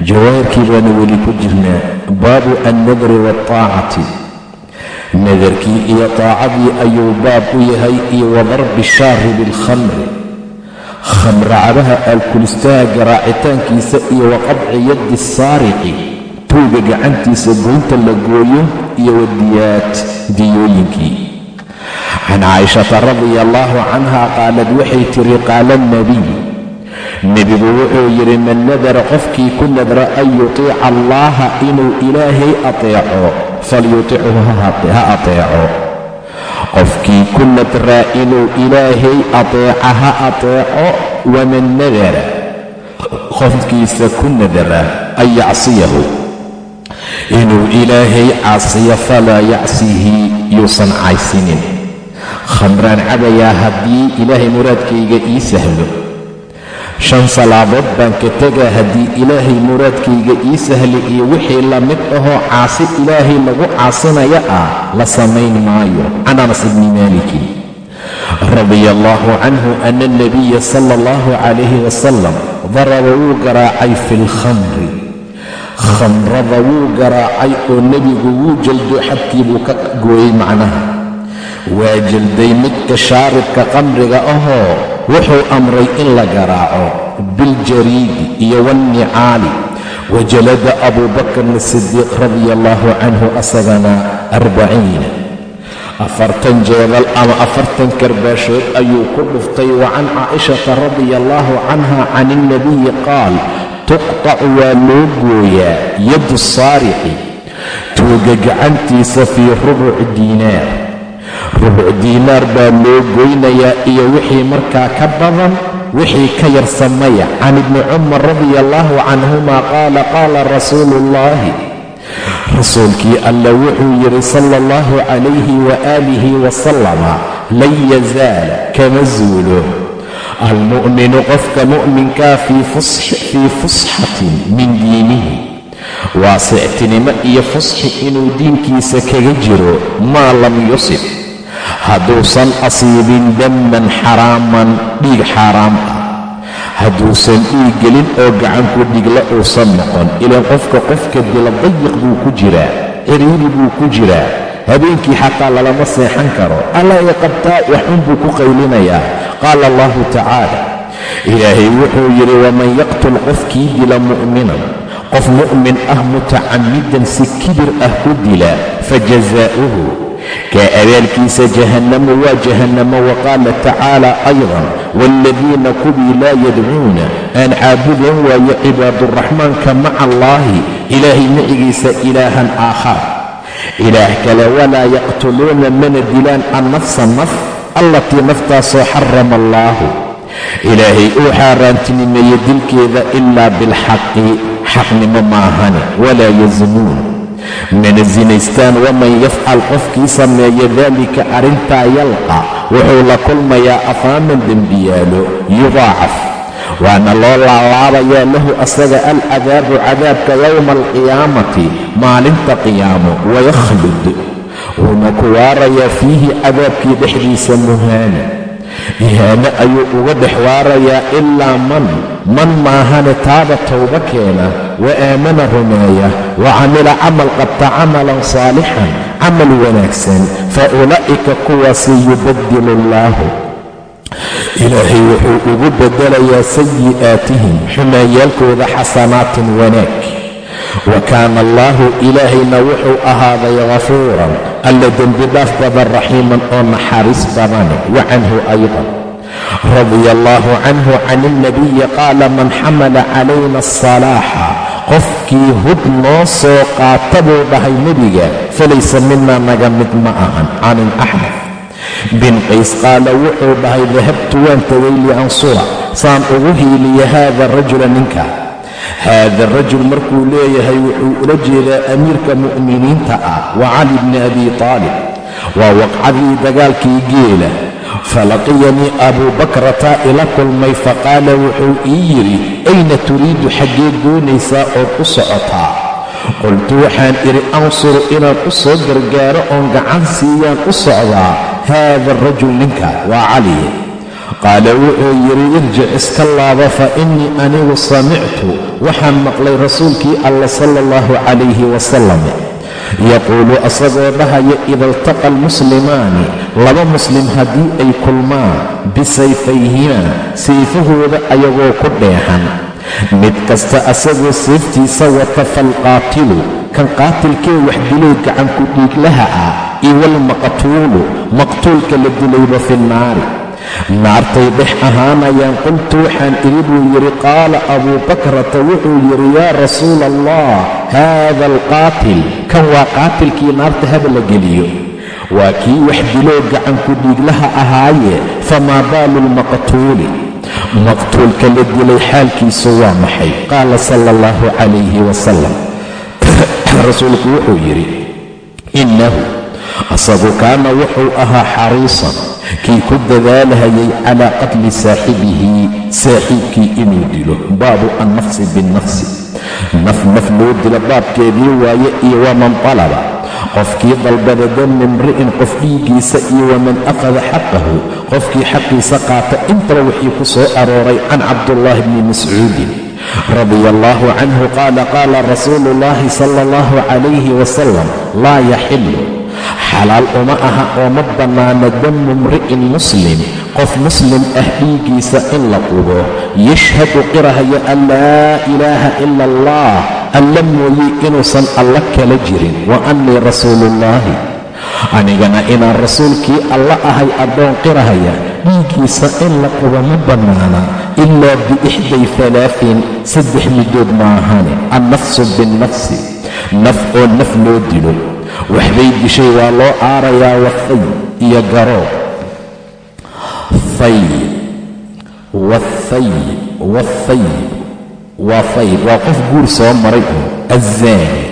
jawaabkii baanu weli ku jirnaa baabu annadri waataacati nadarkii iyo taacadii ayuu baab u yahay iyo wadarbi shaaribi alkhamri khamracabaha alkulistaha garaacitaankiisa iyo waqadci yaddi saariqi. Tuuga gacantiisa goynta la gooyo iyo wadiyaad diyooyinkii. Can caaishata radia allaahu canha qaalad waxay tiri qaala alnabiy nebigu wuxuu yidhi man nadara qofkii ku nadra an yutiica allaaha inuu ilaahay ateeco falyutichu ha ateeco. Qofkii ku nadraa inuu ilaahay ateeca ha ateeco waman nadara. Qofkiisa ku nadara an yacsiyahu. Inuu ilaahay caasiyo falaa yacsihi yuusan caysinin khamraan cabayaa haddii ilaahay muraadkayga ii sahlo shan salaadood baan ka tegaa haddii ilaahay muraadkayga ii sahli iyo wixii la mid ahoo caasi ilaahay lagu caasinaya ah la samayn maayo. Can anas ibni maalikin radia allaahu canhu ana alnabiya sala allahu calayhi wasalam daraba wuu garaacay fi lkhamri khamrada wuu garaacay oo nebigu wuu jaldo xadkii buu ka gooyey macnaha. Waa jalday midka shaaribka qamriga ahoo wuxuu amray in la garaaco biljariidi iyo waannicaali wajalada abuu bakrin sidiiq radia allaahu canhu asagana arbaciina. Afartan jeedal ama afartan karbaashood ayuu ku dhuftay wa can caa'ishata radia allaahu canha can ilnabiyi qaal tuqtacu waa loo gooyaa yaddu saarixi tuuga gacantiisa fii rubuci diinaar rubuc diinaar baa loo goynayaa iyo wixii markaa ka badan wixii ka yar samaya. Can ibni cumar radia allaahu canhuma qaala qaala rasuulu ullaahi rasuulkii alla wuxuu yidhi sala allahu calayhi waaalihi wasalama lan yazaala kama zuulo. Almu'minu qofka mu'minkaa fii fusxatin min diinihi. Waa sictinimo iyo fusxi inuu diinkiisa kaga jiro maa lam yusib hadduusan asiibin damman xaraaman dhiig xaaraam ah. Hadduusan dhiig gelin oo gacanku dhigla uusan noqon. Ilaan qofka qofka dila dayiq buu ku jiraa ciriiri buu ku jiraa. Habeenkii xataa lalama seexan karo. Alla i qabtaa waxun buu ku qaylinayaa. Qaala allahu tacaala ilaahay wuxuu yidhi waman yaqtul qofkii dila mu'minan qof mu'min ah mutacammidan si kibir ah ku dila fajazaa'uhu kaa abaalkiisa jahannamu waa jahannamo wa qaala tacaala aydan waaladiina kuwii laa yadcuuna aan caabudan waayo cibaaduraxmaanka maca allaahi ilaahay micigiisa ilaahan aakhar. Ilaah kale walaa yaqtuluuna mana dilaan annafsa naf allatii naftaasoo xarama allaahu. Ilaahay uu xaaraantinimeeye dilkeeda ilaa bilxaqi xaqnimo maahane walaa yasnuun mana sinaystaan waman yafcal qofkii sameeya daalika arrintaa yalqa wuxuu la kulmayaa afaaman dembiyaalo yudaacaf waana loo laalaabayaa lahu asaga alcadaabu cadaabka yowma alqiyaamati maalinta qiyaamo wayakhlud wuuna ku waarayaa fiihi cadaabkii dhexdiisa muhaana ihaano ayuu uga dhex waarayaa ilaa man. Man maahane taaba towba keena wa aamana rumeeya wa camila camal qabta camalan saalixan camal wanaagsan. Fa ulaa'ika kuwaasi yubaddilu allaahu ilaahay wuxuu ugu beddelayaa sayi'aatihim xumaanyaalkooda xasanaatin wanaag. Wa kaana allaahu ilaahayna wuxuu ahaaday ghafuuran alla dembidhaaf badan raxiiman oo naxariis badane wa canhu aydan. Radia allaahu canhu can ilnabiyi qaala man xamala calayna asalaaxa qofkii hub noo soo qaata buu dhahay nebiga falaysa mina naga mid ma ahan can ilaxnaf bin qays qaala wuxuu dhahay dahabtu waan tegay liansura saan ugu hiiliya haada rajula ninka haada rajul markuu leeyahay wuxuu ula jeedaa amiirka mu'miniinta ah waa cali bni abi taalib waa waqcadii dagaalkii geela falaqiyanii abuu bakrataa ila kulmay faqaala wuxuu ii yidhi ayna turiidu xaggee doonaysaa ood u socotaa qultu waxaan idhi ansuru inaan u soo gargaaro oon gacan siiyaan u socdaa haada arajul ninka waa caliye qaala wuxuu yidhi irjic iska laaba fa innii anigu samictu waxaan maqlay rasuulkii alla sala allahu calayhi wasalam yaquulu asagoo dhahaya ida iltaqa almuslimaani laba muslim haddii ay kulmaan bisayfayhimaa sayfahooda ayagoo ku dheexan mid kasta asagoo seeftiisa wata falqaatilu kan qaatilkee wax dilay gacanku dhiiglaha ah iyo walmaqtuulu maqtuulka la dilayba fi nnaari naartay dhex ahaanayaan qultu waxaan idhi buu yidhi qaala abuu bakrata wuxuu yidhi yaa rasuula allah haada alqaatil kan waa qaatilkii naarta haba la geliyo. Waa kii wax diloo gacanku dhiiglaha ahaaye famaa baalu lmaqtuuli maqtuulka la dilay xaalkiisu waa maxay? Qaala sala allahu calayhi wasalam rasuulku wuxuu yidhi innahu asagu kaana wuxuu ahaa xariisan kii ku dadaalhayay calaa qatli saaxibihi saaxiibkii inuu dilo. Baabu annafsi binnafsi naf naf loo dilo baabkeedii waaye iyo waman talaba. Qofkii dalbada dami imri'in qof dhiiggiisa iyo waman akhada xaqahu. Qofkii xaqiisa qaata intaba wixii ku soo arooray can cabdullaahi bni mascuudin. Radia allaahu canhu qaala qaala rasuulu ullaahi sala allahu calayhi wasalam laa yaxilu xalaal uma aha oo ma bannaana damu imri'in muslim qof muslim ah dhiiggiisa in la qubo. Yashhadu qirahaya an laa ilaaha ila allah alla mooyey inuusan alla kala jirin. Wa annii rasuuluullaahi anigana inaan rasuulkii alla ahay addoon qirahaya dhiiggiisa in la qubo ma bannaana ilaa biixday alaain saddex midood maahane annafsu binnafsi naf oo naf loo dilo waxbay dishay waa loo aarayaa wathay iyo garoob fay. Wathayib wathayib waa fayb waa qof guur soo maray. Oo azzaani.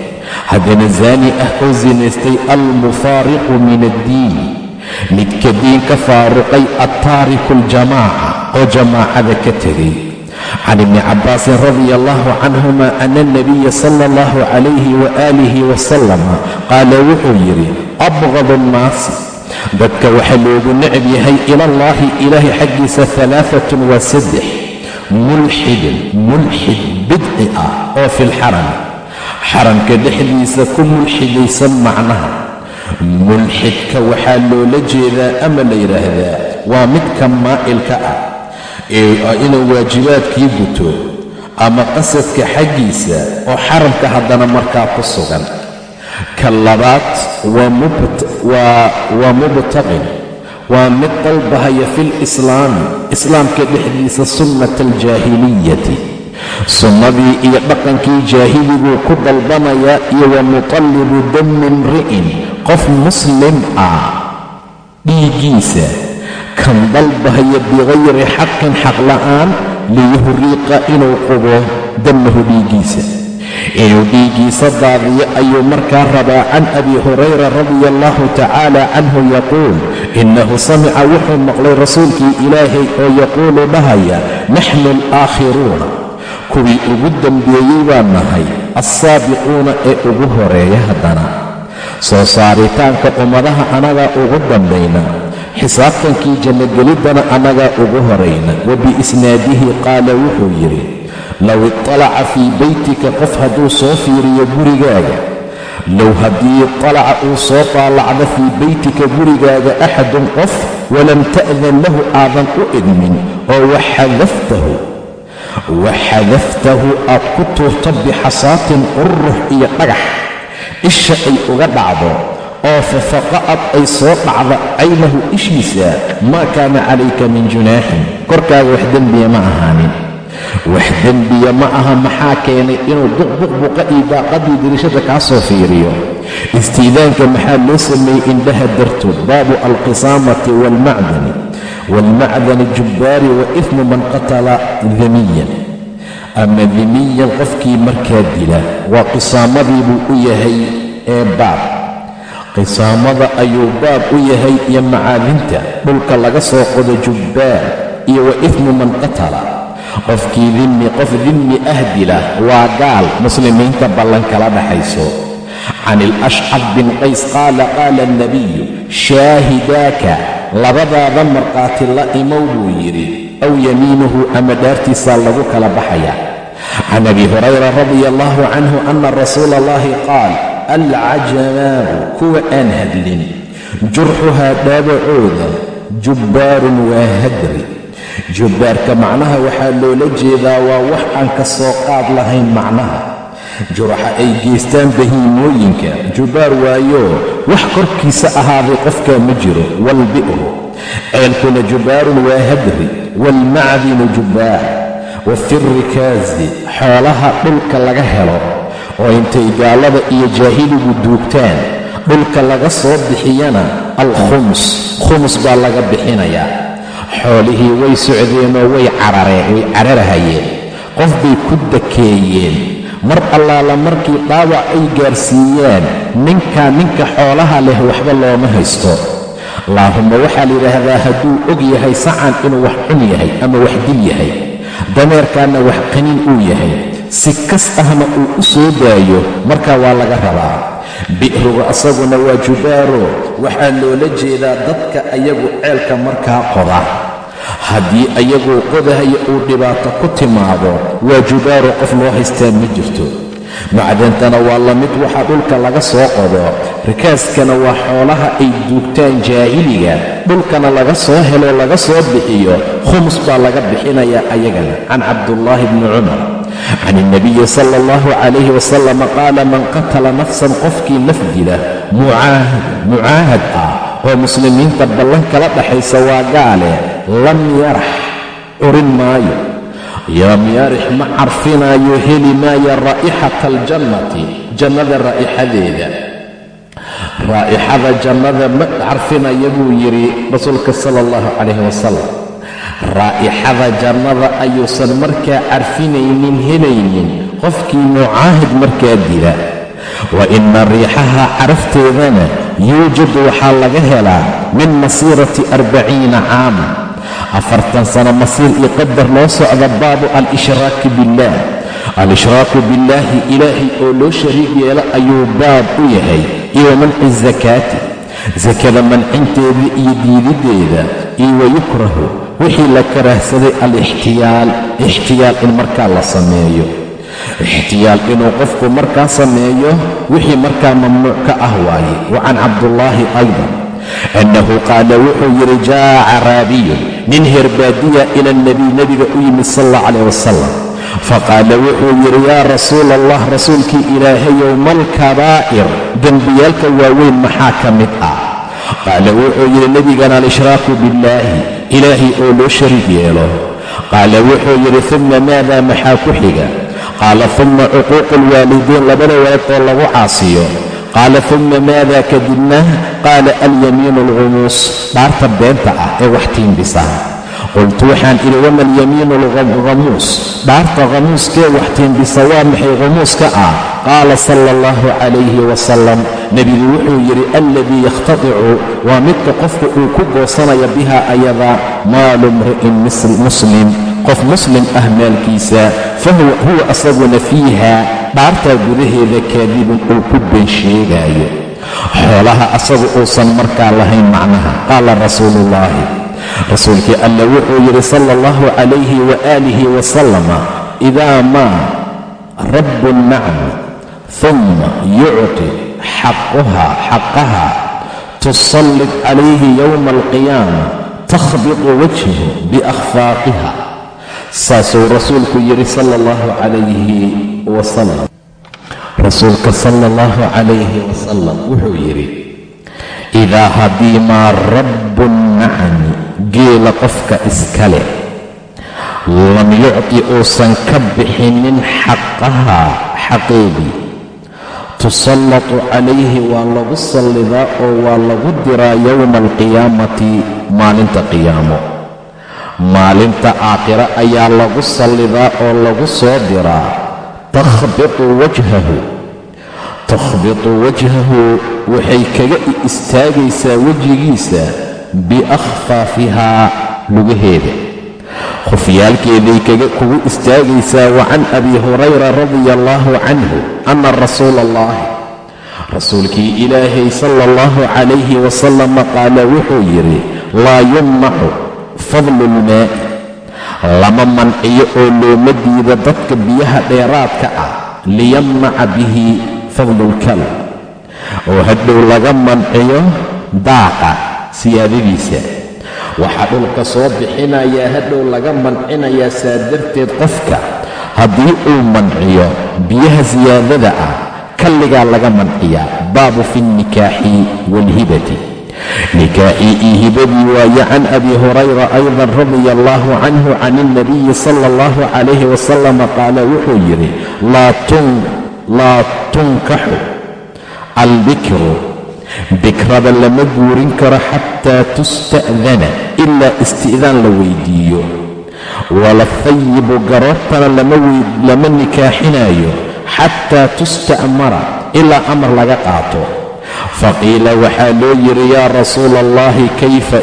Haddana zaani ah oo sinaystay almufaariqu min addiin. Midka diin ka faaruqay attaariku aljamaaca oo jamaacada ka tegay can ibni cabbaasin radia allahu canhuma ana alnabiya sala allahu calayhi waaalihi wasalama qaala wuxuu yidhi abqadu annaasi dadka waxaa loogu necab yahay ilallaahi ilaahay xaggiisa alaaatun waa saddex mulxidun mulxid bidci ah oo fi lxarami xaramka dhexdiisa ku mulxidaysan macnaha mulxidka waxaa loola jeedaa ama la yidhaahdaa waa midka maa'ilka ah inuu waajibaadkii guto ama qasadka xaggiisa oo xaramka haddana markaa ku sugan. Ka labaad waa mubtaqin. Waa mid dalbahaya fi lislaami islaamka dhexdiisa sunnata aljaahiliyati sunnadii iyo dhaqankii jaahiliguu ku dalbanayaa iyo wa mutallibu dami imri'in qof muslim ah dhiiggiisa kan dalbahaya bikayri xaqin xaq la'aan liyuhriiqa inuu qubo damahu dhiiggiisa inuu dhiiggiisa daadiyo ayuu markaa rabaa can abi hurayra radia allahu tacaala canhu yaquul innahu samica wuxuu maqlay rasuulkii ilaahay oo yaquulu dhahaya naxnu alaakhiruuna kuwii ugu dembeeyey baan nahay alsaabiquuna ee ugu horreeya haddana soo saaritaanka ummadaha annagaa ugu dambayna xisaabtankii jannogeliddana annagaa ugu horayna wa biisnaadihi qaala wuxuu yidhi low italaca fii beytika qof hadduu soo fiiriyo gurigaaga low haddii italaca uu soo taalacdo fii beytika gurigaaga axadun qof walam ta'dan lahu aadan u idmin oo waxadaftahu waxadaftahu aad ku tuurto bixasaatin qurux iyo dhagax isha ay uga dhacdo oo fafaqa'ad ay soo dhacda caynahu ishiisa maa kaana calayka min junaaxin. Korkaaga wax dembiya ma ahaanin. Wax dembiya ma aha maxaa keenay inuu buqbuqbuqa iyo daaqadii dirishada kaa soo fiiriyo? Istiidaanka maxaa loo sameeyey indhaha dartood? Baabu alqisaamati waalmacdani waalmacdani jubbaari wa ifmu man qatala damiyan ama dimiyan qofkii markaa dila waa qisaamadii buu u yahay ee baab qisaamada ayuu baab u yahay iyo macaadinta dhulka laga soo qodo jubbaar iyo wa ifmu man qatala. Qofkii dimmi qof dimmi ah dila waa gaal muslimiinta ballan kala dhaxayso. Can ilashcab bin qays qaala qaala alnabiyu shaahidaaka labadaada markhaati la imow buu yidhi aw yamiinuhu ama dhaartiisaa lagu kala baxaya. Can abi hurayra radia allahu canhu ana rasuula allahi qaal alcajamaabu kuwa aan hadlin jurxuhaa dhaabacooda jubbaarun waa hadri jubbaarka macnaha waxaa loola jeedaa waa wax aan ka soo qaad lahayn macnaha juraxa ay geystaan bahiimooyinka jubbaar waayo wax korkiisa ahaaday qofkaa ma jiro walbi'ru ceelkuna jubbaarun waa hadri waalmacdinu jubbaar wa fi rikaasi xoolaha dhulka laga helo oo intay gaalada iyo jaahiligu duugtaan dhulka laga soo bixiyana alkhums khums baa laga bixinayaa xoolihii way socdeenoo way carareen way cararahayeen. Qof bay ku dakeeyeen. Mar allaala markii dhaawac ay gaarsiiyeen ninkaa ninka xoolaha leh waxba looma haysto. Allaahumma waxaa layidhaahdaa hadduu og yahay sacan inuu wax cun yahay ama wax dil yahay. Dameerkaana wax qaniin uu yahay si kas ahna uu u soo daayo markaa waa laga rabaa. Bi'ruga asaguna waa jubaaro. Waxaa loola jeedaa dadka ayagu ceelka markaa qoda. Haddii ayaguu qodahaya uu dhibaato ku timaado waa jubaaro qof loo haystaa ma jirto. Macdantana waa la mid waxaa dhulka laga soo qodo. Rikaaskana waa xoolaha ay duugtaan jaahiliga. Dhulkana laga soo helo laga soo bixiyo. Khums baa laga bixinayaa ayagana. Can cabdullaahi bni cumar can ilnabiyi sala allahu calayhi wasalam qaala man qatala nafsan qofkii naf dila mucaahad ah oo muslimiinta ballan kala dhaxaysa waa gaale lam yarax curin maayo lam yarix ma carfinaayo heli maayo raa'ixata aljannati jannada raa'ixadeeda raa'ixada jannada ma carfinaya buu yidhi rasuulka sala allahu calayhi wasalam raa'ixada jannada ayuusan markaa carfinaynin helaynin. Qofkii mucaahid markaa dila. Wa ina riixaha carafteedana yuujadu waxaa laga helaa min masiirati arbaciina caama afartan sano masiir iyo qadar loo socda baabu al-ishraaki billaah. Al-ishraaku billaahi ilaahay oo loo shariig yeelo ayuu baab u yahay. Iyo manci sakaati sakada mancinteeda iyo diididdeeda iyo wayukrahu wixii la karaahsaday al-ixtiyaal ixtiyaal in markaa la sameeyo. Ixtiyaal inuu qofku markaa sameeyo wixii markaa mamnuuc ka ah waaye. Wa can cabdullaahi aydan annahu qaala wuxuu yidhi jaa'a caraabiyun nin herbaadiya ila alnebiy nebiga u yimid sal allah calayh wasalam faqaala wuxuu yidhi yaa rasuula allah rasuulkii ilaahayow malkabaa'ir dembiyaalka waaweyn maxaa ka mid ah? Qaala wuxuu yidhi nebigana al-ishraaku billaahi ilaahay oo loo shariig yeelo. Qaala wuxuu yidhi uma maada maxaa ku xiga? Qaala uma cuquuqu alwaalidiin labada waalid oo lagu caasiyo. Qaala uma maada kadibna? Qaala alyamiinu alghumuus dhaarta beenta ah ee wax tiimbisa qultu waxaan idhi wama alyamiinu alghamuus dhaarta khamuuskee wax tiimbisa waa maxay khumuuska ah? Qaala sala allahu calayhi wasalam nebigu wuxuu yidhi alladii yakhtadicu waa midka qofka uu ku goosanaya biha ayada maalu mri'in muslim. Qof muslim ah maalkiisa fahuwa asaguna fiiha dhaartaa gudaheeda kaadibun uu ku been sheegaayo. Xoolaha asagu uusan markaa lahayn macnaha. Qaala rasuuluullaahi rasuulkii alla wuxuu yidhi sala allahu calayhi waaalihi wasalama idaa maa rabbu nacmi humma yucti xaquha xaqaha tusallid calayhi yowma alqiyaama takhbitu wajhu biakhfaaqiha. Saasuu rasuulku yidhi sala allahu calayhi wasalam rasuulka sala allahu calayhi wasalam wuxuu yidhi idaa haddii maa rabbu nacmi geela qofka iska leh lam yucti uusan ka bixinin xaqahaa xaqeedii tusallatu calayhi waa lagu sallidaa oo waa lagu diraa yowma alqiyaamati maalinta qiyaamo. Maalinta aakhiro ayaa lagu sallidaa oo lagu soo diraa. Takhbitu wajhahu. Takhbitu wajhahu waxay kaga istaagaysaa wejigiisa biakhfaafihaa lugaheeda. Khufyaalkeeday kugu istaagaysaa wa can abi hurayra radia allaahu canhu anna rasuula allahi rasuulkii ilaahay sala allahu calayhi wasalama qaala wuxuu yidhi laa yumnacu fadlu lmaa'i lama manciyo oo looma diida dadka biyaha dheeraadka ah liyamnaca bihi fadlu lkalb oo hadhow laga manciyo daaqa siyaadadiisa waxaa dhulka soo bixinayaa hadhow laga mancinayaa saa darteed qofka haddii uu manciyo biyaha siyaadada ah kalligaa laga manciyaa. Baabu fi nnikaaxi waalhibati nikaaxii iyo hibadii waaye can abi hurayra aydan radia allaahu canhu can ilnabiyi sala allahu calayhi wasalama qaala wuxuu yidhi laa tunkaxu albikru bikrada lama guurin karo xataa tusta'dana ilaa isti'daan la weydiiyo. Walahayibu garoortana lama nikaaxinaayo xataa tusta'mara ilaa amar laga qaato. Faqiila waxaa loo yidhi yaa rasuula allahi kayfa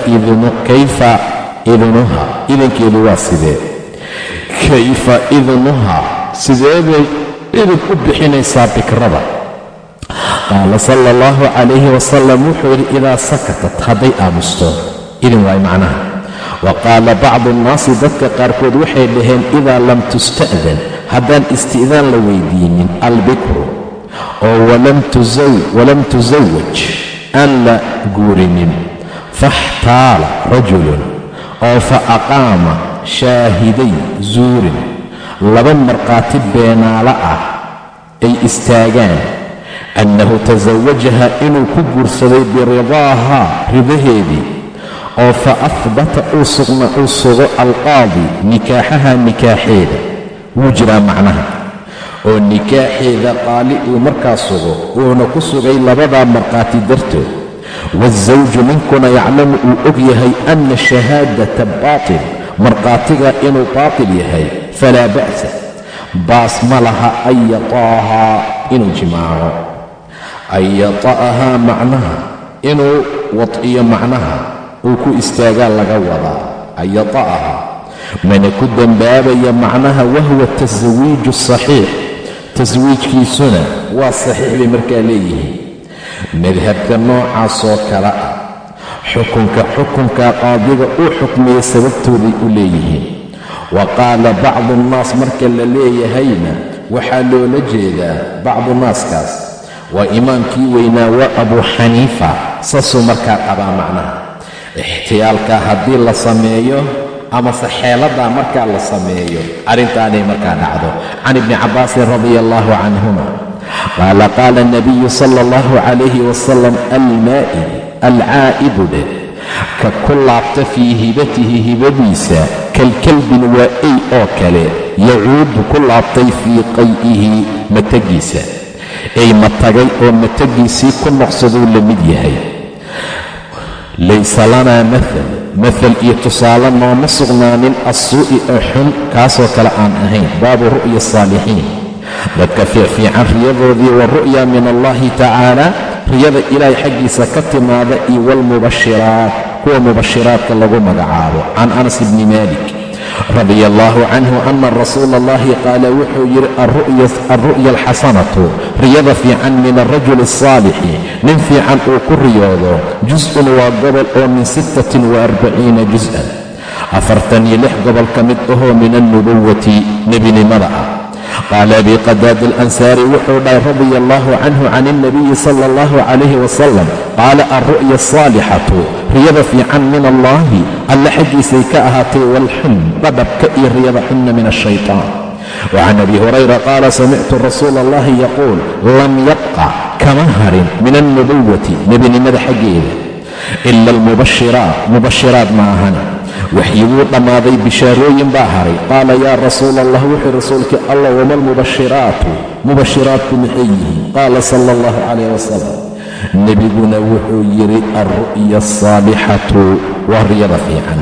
idnuha? Idankeedu waa sidee? Kayfa idnuha? Sidee bay idin u bixinaysaa bikrada qaala sala allahu calayhi wasalam wuxuu yidhi idaa sakatat hadday aamusto. Idin waay macnaha. Wa qaala bacdu annaasi dadka qaarkood waxay dhaheen idaa lam tusta'dan haddaan isti'daan la weydiinin albikru oo walam tusawaj aan la guurinin faxtaala rajulun oo fa aqaama shaahiday zuurin laba markhaati beenaalo ah ay istaagaan annahu tasawajaha inuu ku guursaday biridaahaa ridaheedii oo fa ahbata uu sugo alqaadi nikaaxaha nikaaxeeda wuu jiraa macnaha oo nikaaxeeda qaali uu markaa sugo uuna ku sugay labadaa markhaati dartood waasawju ninkuna yaclamu uu og yahay anna shahaadata baatil markhaatiga inuu baatil yahay falaa ba'sa baas ma laha an yataahaa inuu jimaaco an yata'ahaa macnaha inuu wad'iyo macnaha uu ku istaagaa laga wadaa an yata'ahaa mana ku dembaabaya macnaha wahwa tasawiiju saxiix. Taswiijkiisuna waa saxiix bay markaa leeyihiin. Madhabka noocaasoo kale ah xukunka xukunka qaadiga uu xukmiya sababtooday u leeyihiin. Wa qaala bacdu nnaas marka la leeyahayna waxaa loola jeedaa bacdu naaskaas waa imaamkii weynaa waa abuu xaniifa saasuu markaa qabaa macnaha. Ixtiyaalka haddii la sameeyo amase xeeladaa markaa la sameeyo arrintaanay markaa dhacdo. Can ibni cabbaasin radia allahu canhuma qaala qaala anabiyu sala allahu calayhi wasalam almaa'id alcaa'idu dheh ka ku laabta fii hibatihi hibadiisa kalkalbin waa ey oo kale yacuudu ku laabtay fii qay'ihi matagiisa ey matagay oo matagiisii ku noqsaduu la mid yahay. Laysa lanaa maal maal iyo tusaale nooma sugnaanin assuu'i oo xun kaasoo kale aan ahayn baabu ru'ya asaalixiin dadka fiicfiican riyadoodii wa ru'ya min allahi tacaala riyada ilaahay xaggiisa ka timaada iyo waalmubashiraat kuwa mubashiraadka lagu magacaabo. Can anas ibni maalik radia allahu canhu ana rasuula allahi qaala wuxuu yidhi alru'ya alxasanatu riyada fiican min alrajuli asaalixi nin fiican uu ku riyoodo jus-un waa gobol oo min sittatin wa arbaciina jus-an afartan iyo lix gobol ka mid ahoo min alnubuwati nebinimada ah. Qaala abi qadaad alansaari wuxuu dhahay radia allahu canhu can ilnabiyi sala allahu calayhi wasalam qaala alru'ya asaalixatu riyada fiican min allaahi alle xaggiisay ka ahaatay waalxun dhadhabka iyo riyada xunna min ashaytaan wacan abi hurayra qaala samictu rasuula allahi yaquul lam yabqa kama harin min alnubuwati nebinimada xaggeeda. Ila almubashiraat mubashiraat ma ahan waxyi wuu dhammaaday bishaarooyin baa haray. Qaala yaa rasuula allah wuxuu rasuulkii allah wama almubashiraatu mubashiraatku maxay yihiin? Qaala sala allahu calayh wasalam nebiguna wuxuu yidhi alru'ya asaalixatu waa riyada fiican.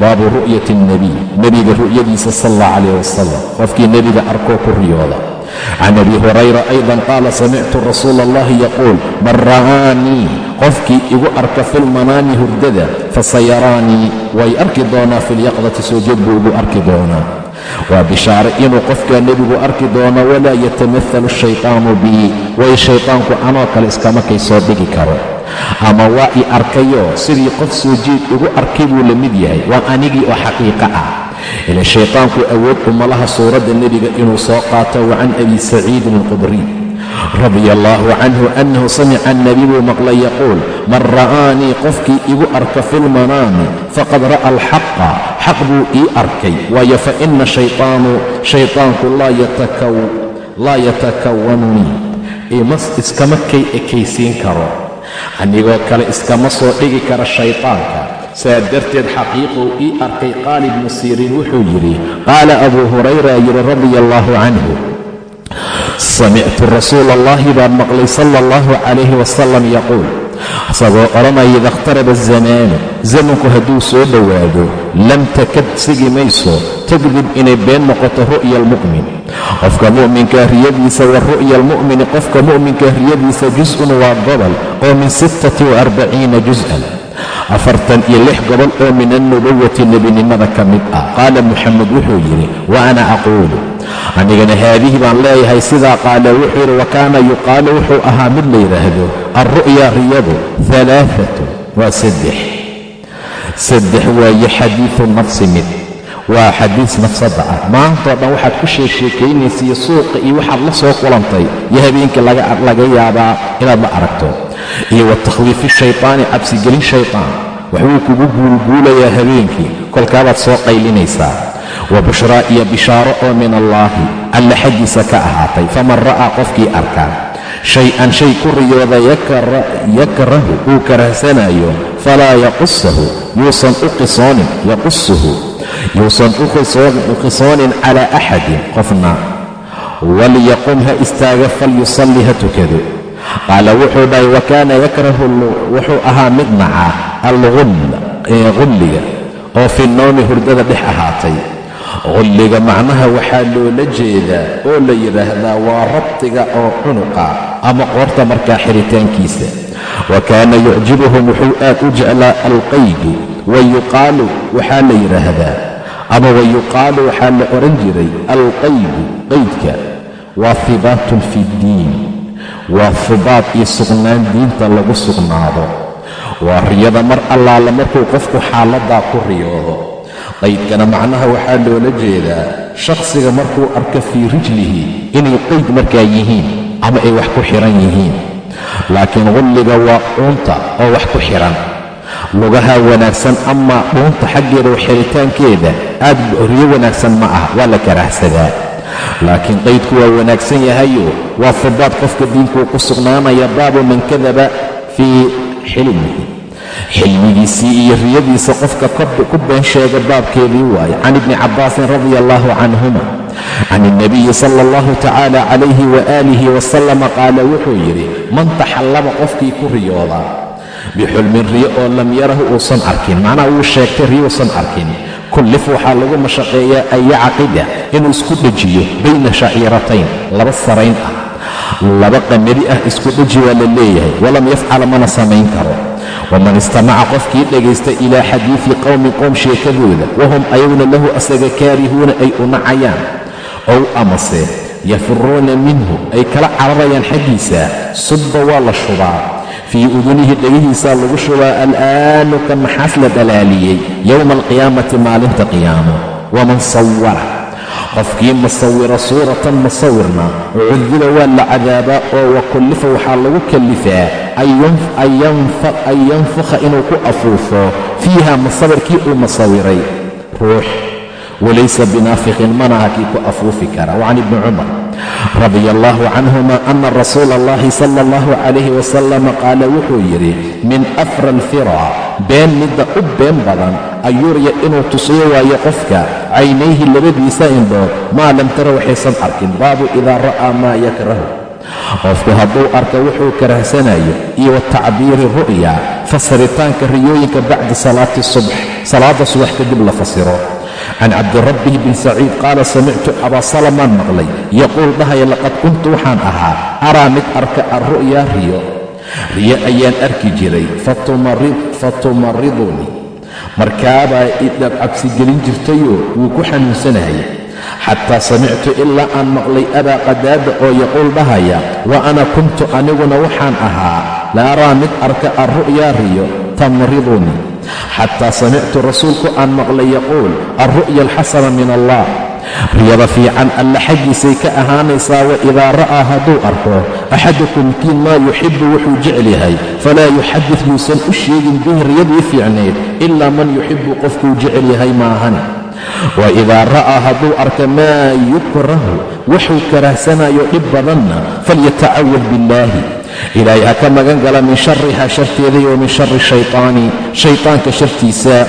Baabu ru'yati alnebiy nebiga ru'yadiisa sal allah calayh wasalam qofkii nebiga arkoo ku riyooda. Can abi hurayra aydan qaala samictu rasuula allahi yaquul man ra'aanii qofkii igu arka filmanaami hurdada fasayaraanii way arki doonaa filyaqdati soo jeed buu igu arki doonaa waa bishaare inuu qofkaa nebigu arki doono walaa yatamahalu shaytaanu bii way shaytaanku anoo kale iskama kay soo dhigi karo. Ama waa i arkayoo sidii qof soo jeed igu arkay buu la mid yahay waa anigii oo xaqiiqa ah. Ila shaytaanku awood umalaha suuradda nebiga inuu soo qaato wa can abi saciidin alqudriy radia allaahu canhu annahu samica annabi buu maqlay yaquul man ra'aanii qofkii igu arka fi lmanaami faqad ra'a alxaqa xaq buu ii arkay. Waayo fa ina shaytaanu shaytaanku laa yatakawannii iskama kay ekaysiin karo. Anigoo kale iskama soo dhigi kara shaytaanka. Saa darteed xaqiiquu ii arkay qaali ibnu siriin wuxuu yidhi qaala abuu hurayra yidhi radia allaahu canhu samictu rasuula allahi baan maqlay sala allahu calayhi wasalam yaquul isagoo odhanaya ida ikhtaraba azamaanu zamanku hadduu soo dhowaado lam takad sigi mayso tagdib inay been noqoto ru'ya almu'min qofka mu'minkaa riyadiisa wa ru'ya almu'mini qofka mu'minkaa riyadiisa jus-un waa gobol oo min sittati wa arbaciina jus-an afartan iyo lix gobol oo min alnubuwati nebinimada ka mid ah qaala muxamed wuxuu yidhi wa ana aquulu anigana haadihi baan leeyahay sidaa qaala wuxuu yidhi wa kaana yuqaalu wuxuu ahaa mid la yidhaahdo alru'ya riyadu alaaatu waa saddex. Saddex waaye xadiidu nafsi mid waa xadiis nafsadda ah maantoo dhan waxaad ku sheegsheekaynaysiiyo suuqa iyo waxaad la soo kulantay iyo habeenkii laga yaabaa inaad la aragto. Iyo wa takhwiifi cabsigelin shaytaan. Waxbuu kugu guulguulayaa habeenkii kolkaabaad soo qaylinaysaa wa bushraa iyo bishaaro oo min allaahi alla xaggiisa ka ahaatay. Faman ra'aa qofkii arkaa shay-an shay ku riyooda yakrahu uu karahsanayo falaa yaqusahu yuusan u qisoonin yaqusuhu yuusan u qisoonin calaa axadin qofna walyaqum ha istaaga falyusalli ha tukado. Qaala wuxuu dhahay wa kaana yakrahu wuxuu ahaa mid naca alqulliga oo fi noomi hurdada dhex ahaatay qulliga macnaha waxaa loola jeedaa oo la yidhaahdaa waa rabtiga oo cunuqa ama qoorta markaa xiritaankiisa. Wa kaana yucjibuhum wuxuu aad u jeclaa alqaydu wa yuqaalu waxaa la yidhaahdaa ama wa yuqaalu waxaa la odhan jiray alqaydu qaydka. Waa hibaatun fi ddiin waa hubaad iyo sugnaan diinta lagu sugnaado. Waa riyada mar allaala markuu qofku xaaladdaa ku riyoodo qaydkana macnaha waxaa loola jeedaa shakhsiga markuu arko fii rijlihi inay qayd markaa yihiin ama ay wax ku xidhan yihiin. Laakiin qulliga waa dhuunta oo wax ku xidhan lugaha wanaagsan amaa dhuunta xaggeeda xiritaankeeda aad riyo wanaagsan ma ah waa la karaahsadaa. Laakiin qaydku waa wanaagsan yahayo waa fubaad qofka diinkuu ku sugnaanaya baabu man kadaba fii xilmihi xilmigiisii iyo riyadiisa qofka ku been sheega baabkeedii waaye can ibni cabbaasin radia allaahu canhuma can ilnabiyi sala allahu tacaala calayhi waaalihi wasalama qaala wuxuu yidhi man taxallama qofkii ku riyooda bixulmin riyo oo lam yarahu uusan arkin. Macnaha wuu sheegtay riyouusan arkin. Kullif waxaa lagu mashaqeeyaa an yacqida inuu isku dhejiyo bayna shaciiratayn laba sarayn ah laba qamadi ah isku dheji waa la leeyahay. Walam yafcal mana samayn karo. Waman istamaca qofkii dhegaysta ilaa xadiidi qowmin qowm sheekadooda wahum ayaguna lahu asaga kaarihuuna ay u nacayaan. Ow amase yafiruuna minhu ay kala cararayaan xaggiisa subba waa la shubaa. Fii udunihi dhegihiisaa lagu shubaa al'aanu ka maxaas la dhalaaliyey yowma alqiyaamati maalinta qiyaamo. Waman sawara qofkii masawira suuratan masawirna cudiba waa la cadaabaa oo wa kullifa waxaa lagu kallifaa an yanfukha inuu ku afuufo fiiha masawirkii uu masawiray ruux walaysa binaafiqin manaha kii ku afuufi kara. Wacan ibni cumar radia allaahu canhuma ana rasuula allahi sala allahu calayhi wasalam qaala wuxuu yidhi min afra alfira been midda u been badan ayurya inuu tusiyo waayo qofka caynayhi labadiisa indhood maa lam tara waxaysan arkin baabu idaa ra'aa maa yakrahu. Qofku hadduu arka wuxuu karahsanayo iyo wa tacbiiri ru'ya fasiritaanka riyooyinka bacda salaati subx salaada subax kadib la fasiro can cabdirabbi bin saciid qaala samictu abaa salamaan maqlay yaquul dhahaya laqad kuntu waxaan ahaa araa mid arka alru'ya riyo riyo ayaan arki jiray fatumaridunii markaabaa idhab cabsigelin jirtayoo wuu ku xanuunsanayay xataa samictu ilaa aan maqlay abaa qadaada oo yaquul dhahaya wa ana kuntu aniguna waxaan ahaa la araa mid arka alru'yaa riyo tamridunii xataa samictu rasuulku aan maqlay yaquul alru'ya alxasana min allah. Riyada fiican alla xaggiisay ka ahaanaysaa wa idaa ra'aa hadduu arko axadukum kiin maa yuxibbu wuxuu jecel yahay falaa yuxadid yuusan u sheegin bihi riyadii fiicneed ilaa man yuxibbu qofkuu jecel yahay maahane wa idaa ra'aa hadduu arka maa yukrahu wuxuu karahsanayo dhib badanna falyatacawad billaahi ilaahay ha ka magan gala min shariha sharteeda iyo min shari shaytaani. Shaytaanka shartiisa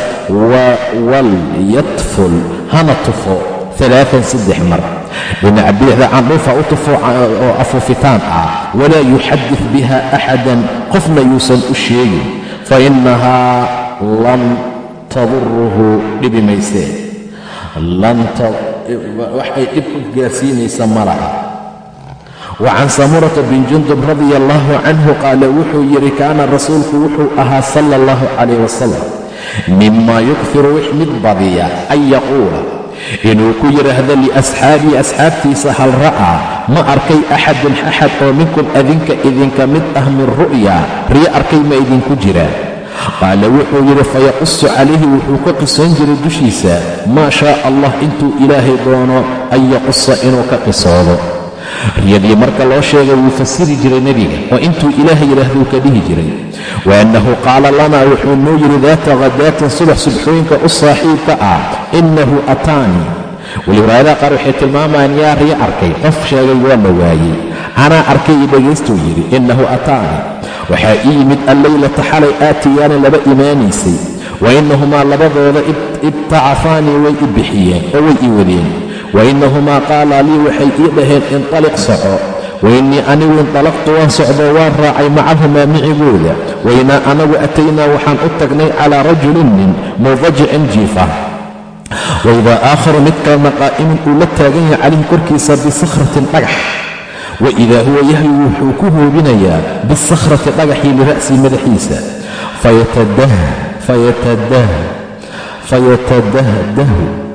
walyatful hana tufo alaaan saddex mar. Dhinaca bidixda candhuufa u tufo oo afuufitaan ah walaa yuxadid biha axadan qofna yuusan u sheegin fa innahaa lan taduruhu dhibi maysee wax ay dhib u gaarsiinaysa ma laha wa can samurata bin jundub radia allahu canhu qaala wuxuu yidhi kaana rasuulku wuxuu ahaa sala allahu calayh wasalam mima yukfiru wix mid badiya an yaquula inuu ku yidhaahdo liasxaabii asxaabtiisa hal ra'aa ma arkay axadun axad oo minkum adinka idinka mid ah min ru'ya riyo arkay ma idinku jiraan qaala wuxuu yidhi fayaqusu calayhi wuxuu ka qisoon jiray dushiisa maa shaa allah intuu ilaahay doono an yaqusa inuu ka qisoodo riyadii marka loo sheegay wuu fasiri jiray nebiga oo intuu ilaahay yidhaahduu ka dhihi jiray. Wa annahu qaala lanaa wuxuu noo yidhi daata khadaatin subax subxooyinka u saaxiibka ah innahu ataanii weli riwaayadaha qaar waxay tilmaamayaan yaa riyo arkay qof sheegay waa la waayey. Anaa arkay io dhagaystuu yidhi innahu ataanii waxaa ii yimid alleylata xalay aatiyaani laba imaanaysay wa innahumaa labadooda ibtacafaanii way i bixiyeen oo way i wadeen wa innahumaa qaalaa lii waxay ii dhaheen intaliq soco wainnii anigu intalaqtu waan socdoo waan raacay macahumaa micigooda wainaa anagu ataynaa waxaan u tagnay calaa rajulin nin mudajicin jiifa waidaa aakharu mid kalena qaa'imun uu la taagan yahay calayhi korkiisa bisakhratin dhagax waidaa huwa yahwi wuxuu ku hoobinayaa bisakhrati dhagaxii lira'sii madaxiisa fayatadahdahu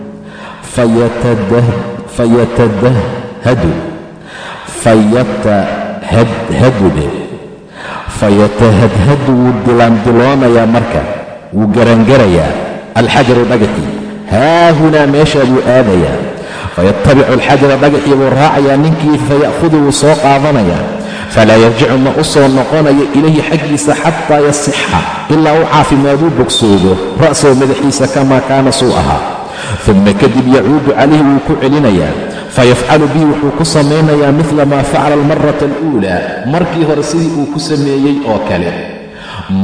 fayatadahhadu fayatahadhadudhe fayatahadhadu wuu dilaandiloonayaa marka wuu garangarayaa alxajaru dhagaxii haahunaa meeshaa buu aadayaa fayatabicu alxajara dhagaxii buu raacayaa ninkii faya'hudu wuu soo qaadanayaa falaa yarjicu ma u soo noqonayo ilayhi xaggiisa xataa yasixa ilaa u caafimaaduu bogsoodo ra'sahu madaxiisa kamaa kaana suu ahaa uma kadib yacuudu calayhi wuu ku celinayaa fayafcalu bihi wuxuu ku samaynayaa midla maa facala almarata aluulaa markii hore sidii uu ku sameeyey oo kale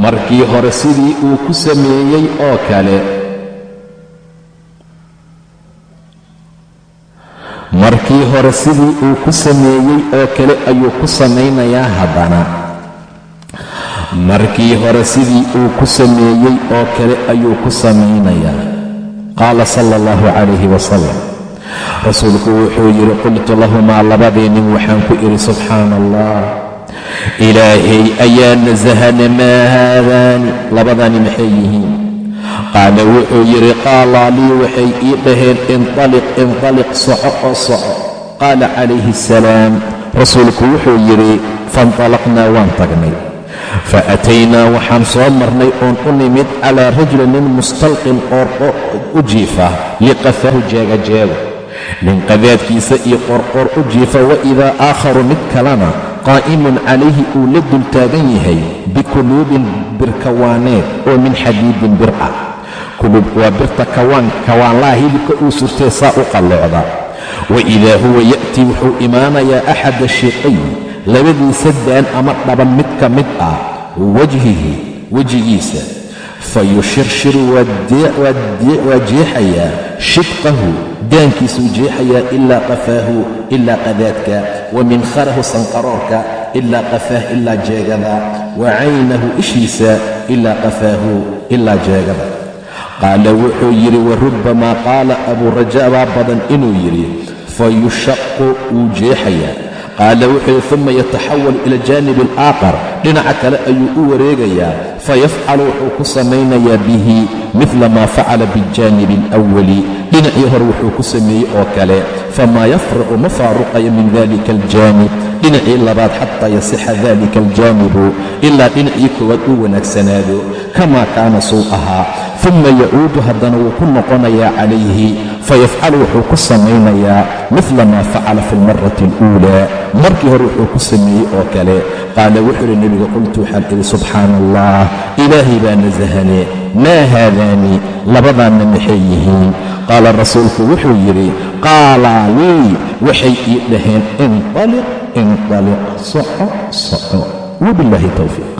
markii hore sidii uu ku sameeyey oo kale markii hore sidii uu ku sameeyey oo kale ayuu ku samaynayaa haddana markii hore sidii uu ku sameeyey oo kale ayuu ku samaynayaa qaala sala allahu calayhi wasalam rasuulku wuxuu yidhi qultu lahumaa labadii nin waxaan ku idhi subxaana allah ilaahay ayaa nasahana maa haadaani labadani maxay yihiin? Qaala wuxuu yidhi qaalaa lii waxay ii dhaheen intaliq intaliq soco oo soco. Qaala calayhi asalaam rasuulku wuxuu yidhi faintalaqnaa waan tagnay fa ataynaa waxaan soo marnay oon u nimid calaa rajulin nin mustalqin qoorqoor u jiifa liqafaahu jeegajeego nin qadaadkiisa iyo qoorqoor u jiifa wa idaa aakharu mid kalena qaa'imun calayhi uu la dultaagan yahay bikuluubin birkawaaneed oo min xadiidin bir ah kuluubku waa birta kawaanlaha hilibka uu surtee saa u qalloocda wa idaa huwa ya'tii wuxuu imaanayaa axada shiqay labadiisa daan ama dhaban mid ka mid ah wajhihi wejigiisa fa yushirshiru waa jeexayaa shidqahu daankiisuu jeexayaa ilaa qafaahu ilaa qadaadka wa minkharahu sanqaroorka ilaa qafaah ilaa jeegada wa caynahu ishiisa ilaa qafaahu ilaa jeegada qaala wuxuu yidhi warubbamaa qaala abuu rajaa baa badan inuu yidhi fayushaqu wuu jeexayaa qaala wuxuu yidhi uma yataxawal ila jaanibi alaaqar dhinaca kale ayuu u wareegayaa fayafcalu wuxuu ku samaynayaa bihi midla maa facala biljaanibi alawali dhinacii hore wuxuu ku sameeyey oo kale famaa yafriqu ma faaruqayo min dalika aljaanib dhinacii labaad xataa yasixa dalika aljaanibu ilaa dhinacii koowaad uu wanaagsanaado kamaa kaana suu ahaa uma yacuudu haddana wuu ku noqonayaa calayhi fayafcalu wuxuu ku samaynayaa midla maa facala fi almarati aluulaa markii hore wuxuu ku sameeyey oo kale qaala wuxuu ihi nebiga qultu waxaan idhi subxaana allah ilaahay baa nasahane maa haadaani labadaanna maxay yihiin qaala rasuulku wuxuu yidhi qaalaa lii waxay ii dhaheen inaliq inaliq soco soco wabilaahi towfiiq